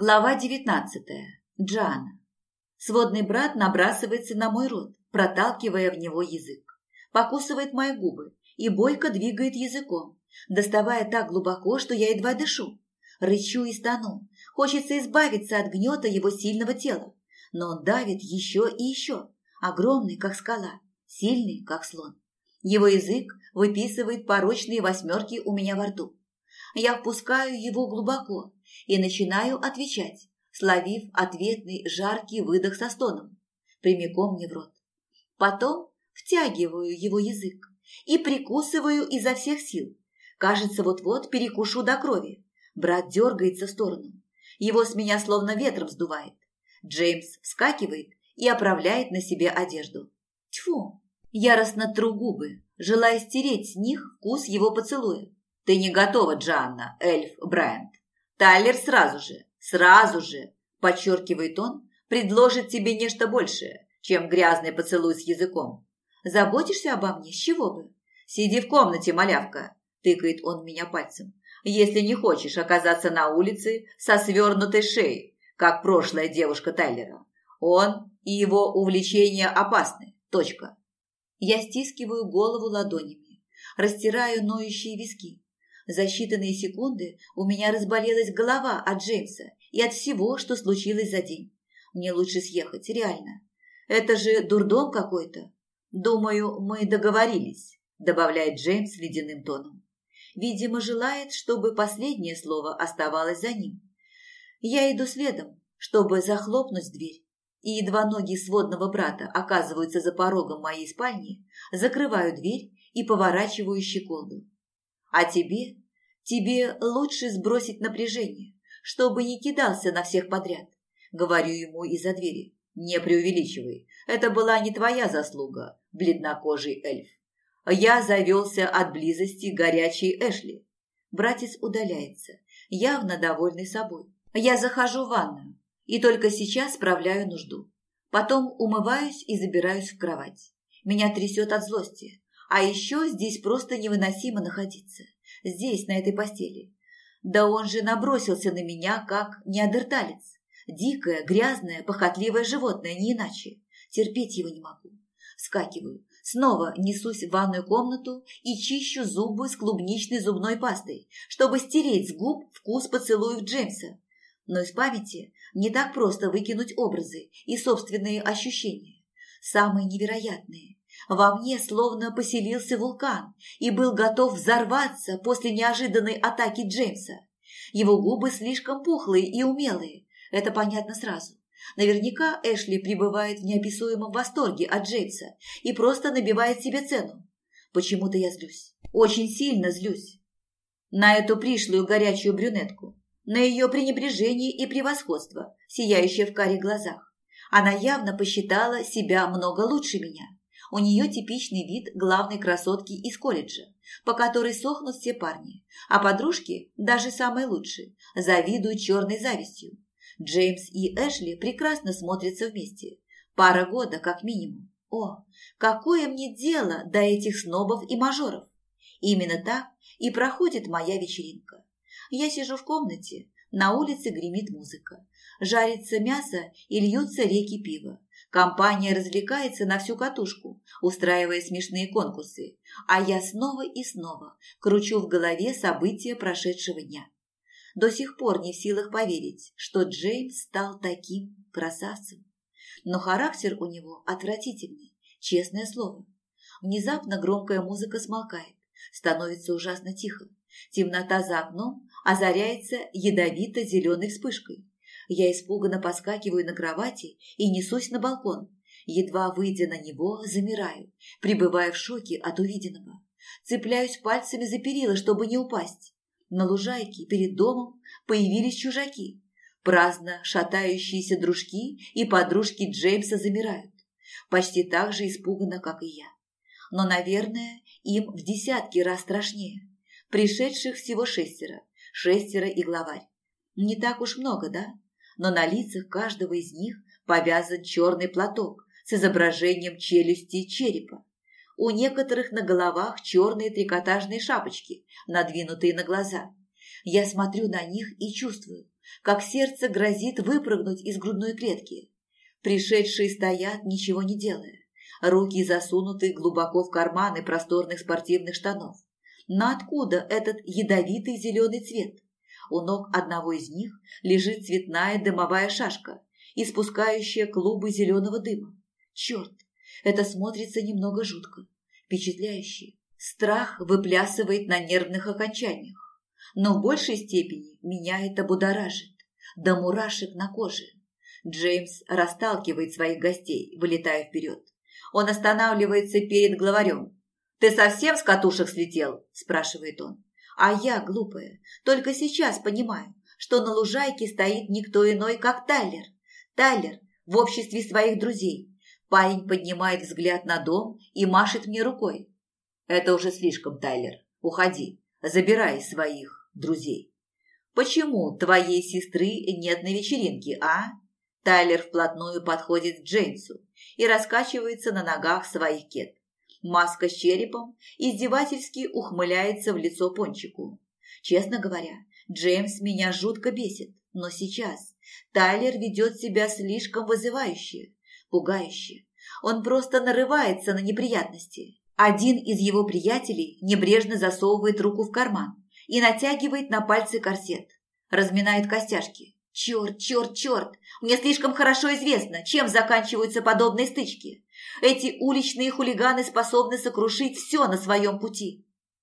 Глава 19. Джана. Сводный брат набрасывается на мой рот, проталкивая в него язык. Покусывает мои губы и бойко двигает языком, доставая так глубоко, что я едва дышу. Рычу и стану. Хочется избавиться от гнета его сильного тела. Но он давит еще и еще. Огромный, как скала. Сильный, как слон. Его язык выписывает порочные восьмерки у меня во рту. Я впускаю его глубоко, и начинаю отвечать, словив ответный жаркий выдох со стоном, прямиком мне в рот. Потом втягиваю его язык и прикусываю изо всех сил. Кажется, вот-вот перекушу до крови. Брат дергается в сторону. Его с меня словно ветром сдувает. Джеймс вскакивает и оправляет на себе одежду. Тьфу! Яростно тру губы, желая стереть с них вкус его поцелуя. «Ты не готова, Джанна, эльф Брайант!» Тайлер сразу же, сразу же, подчеркивает он, предложит тебе нечто большее, чем грязный поцелуй с языком. Заботишься обо мне? С чего бы? Сиди в комнате, малявка, тыкает он меня пальцем. Если не хочешь оказаться на улице со свернутой шеей, как прошлая девушка Тайлера. Он и его увлечения опасны. Точка. Я стискиваю голову ладонями, растираю ноющие виски. За считанные секунды у меня разболелась голова от Джеймса и от всего, что случилось за день. Мне лучше съехать, реально. Это же дурдом какой-то. Думаю, мы договорились, добавляет Джеймс ледяным тоном. Видимо, желает, чтобы последнее слово оставалось за ним. Я иду следом, чтобы захлопнуть дверь. И едва ноги сводного брата оказываются за порогом моей спальни, закрываю дверь и поворачиваю щеколду. А тебе? Тебе лучше сбросить напряжение, чтобы не кидался на всех подряд. Говорю ему из-за двери. Не преувеличивай. Это была не твоя заслуга, бледнокожий эльф. Я завелся от близости горячей Эшли. Братец удаляется, явно довольный собой. Я захожу в ванную и только сейчас справляю нужду. Потом умываюсь и забираюсь в кровать. Меня трясет от злости. А еще здесь просто невыносимо находиться. Здесь, на этой постели. Да он же набросился на меня, как неандерталец. Дикое, грязное, похотливое животное, не иначе. Терпеть его не могу. Вскакиваю. Снова несусь в ванную комнату и чищу зубы с клубничной зубной пастой, чтобы стереть с губ вкус поцелуев Джеймса. Но из памяти не так просто выкинуть образы и собственные ощущения. Самые невероятные, во мне словно поселился вулкан и был готов взорваться после неожиданной атаки Джеймса. Его губы слишком пухлые и умелые, это понятно сразу. Наверняка Эшли пребывает в неописуемом восторге от Джеймса и просто набивает себе цену. Почему-то я злюсь. Очень сильно злюсь. На эту пришлую горячую брюнетку. На ее пренебрежение и превосходство, сияющее в каре глазах. Она явно посчитала себя много лучше меня. У нее типичный вид главной красотки из колледжа, по которой сохнут все парни, а подружки, даже самые лучшие, завидуют черной завистью. Джеймс и Эшли прекрасно смотрятся вместе. Пара года, как минимум. О, какое мне дело до этих снобов и мажоров! Именно так и проходит моя вечеринка. Я сижу в комнате, на улице гремит музыка. Жарится мясо и льются реки пива. Компания развлекается на всю катушку, устраивая смешные конкурсы, а я снова и снова кручу в голове события прошедшего дня. До сих пор не в силах поверить, что Джеймс стал таким красавцем. Но характер у него отвратительный, честное слово. Внезапно громкая музыка смолкает, становится ужасно тихо. Темнота за окном озаряется ядовито-зеленой вспышкой. Я испуганно поскакиваю на кровати и несусь на балкон. Едва выйдя на него, замираю, пребывая в шоке от увиденного. Цепляюсь пальцами за перила, чтобы не упасть. На лужайке перед домом появились чужаки. Праздно шатающиеся дружки и подружки Джеймса замирают. Почти так же испуганно, как и я. Но, наверное, им в десятки раз страшнее. Пришедших всего шестеро. Шестеро и главарь. Не так уж много, да? но на лицах каждого из них повязан черный платок с изображением челюсти и черепа. У некоторых на головах черные трикотажные шапочки, надвинутые на глаза. Я смотрю на них и чувствую, как сердце грозит выпрыгнуть из грудной клетки. Пришедшие стоят, ничего не делая. Руки засунуты глубоко в карманы просторных спортивных штанов. Но откуда этот ядовитый зеленый цвет? У ног одного из них лежит цветная дымовая шашка, испускающая клубы зеленого дыма. Черт, это смотрится немного жутко, впечатляюще. Страх выплясывает на нервных окончаниях, но в большей степени меня это будоражит, до да мурашек на коже. Джеймс расталкивает своих гостей, вылетая вперед. Он останавливается перед главарем. «Ты совсем с катушек слетел?» – спрашивает он. А я, глупая, только сейчас понимаю, что на лужайке стоит никто иной, как Тайлер. Тайлер в обществе своих друзей. Парень поднимает взгляд на дом и машет мне рукой. Это уже слишком, Тайлер. Уходи, забирай своих друзей. Почему твоей сестры нет на вечеринке, а? Тайлер вплотную подходит к Джеймсу и раскачивается на ногах своих кет маска с черепом, издевательски ухмыляется в лицо Пончику. Честно говоря, Джеймс меня жутко бесит, но сейчас Тайлер ведет себя слишком вызывающе, пугающе. Он просто нарывается на неприятности. Один из его приятелей небрежно засовывает руку в карман и натягивает на пальцы корсет, разминает костяшки. Черт, черт, черт! Мне слишком хорошо известно, чем заканчиваются подобные стычки. Эти уличные хулиганы способны сокрушить все на своем пути.